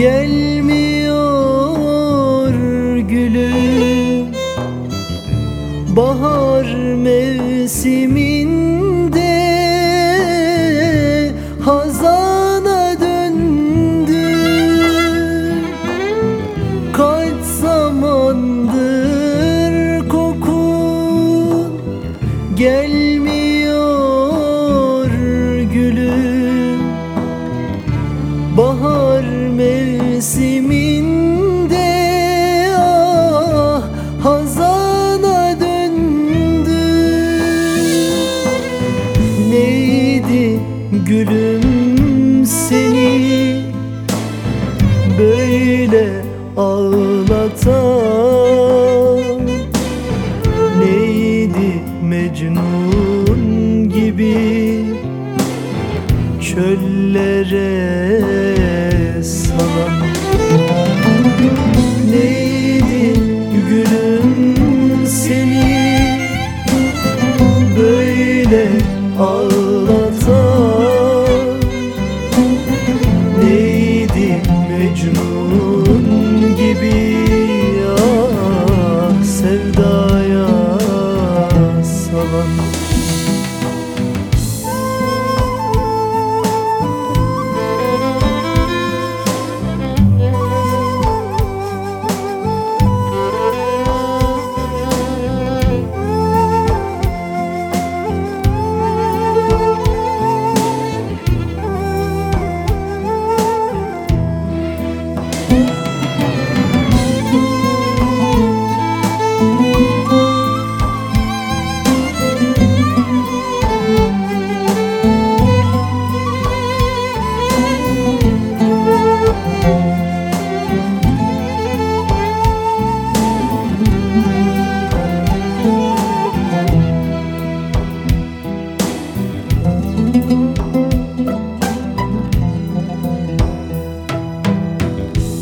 gelmiyor gülüm. Bahar mevsimi Gördüm seni böyle ağlatan Neydi Mecnun gibi? Çöllere salan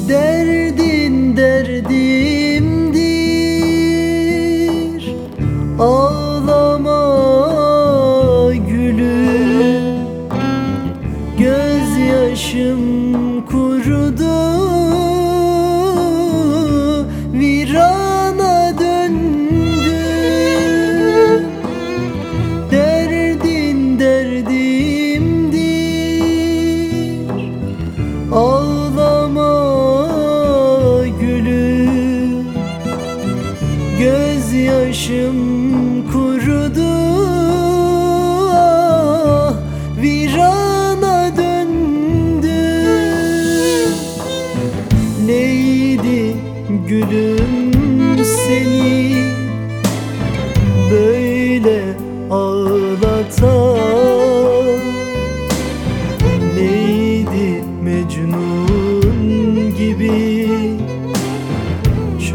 Derdin derdimdir. Oh Oh.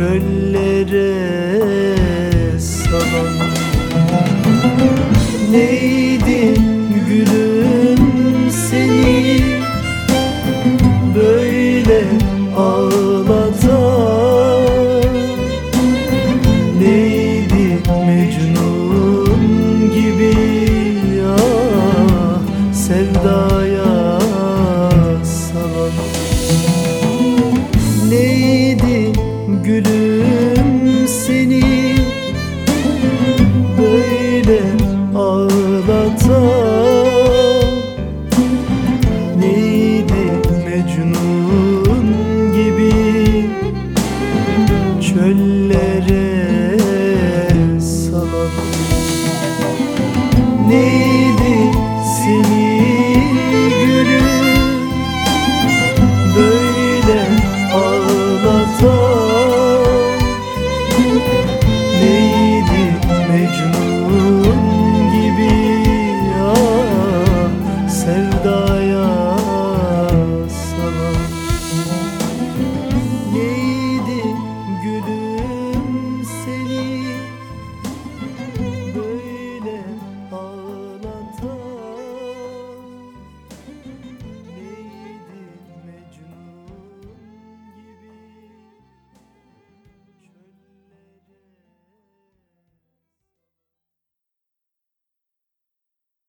çöllere salan. Ooh.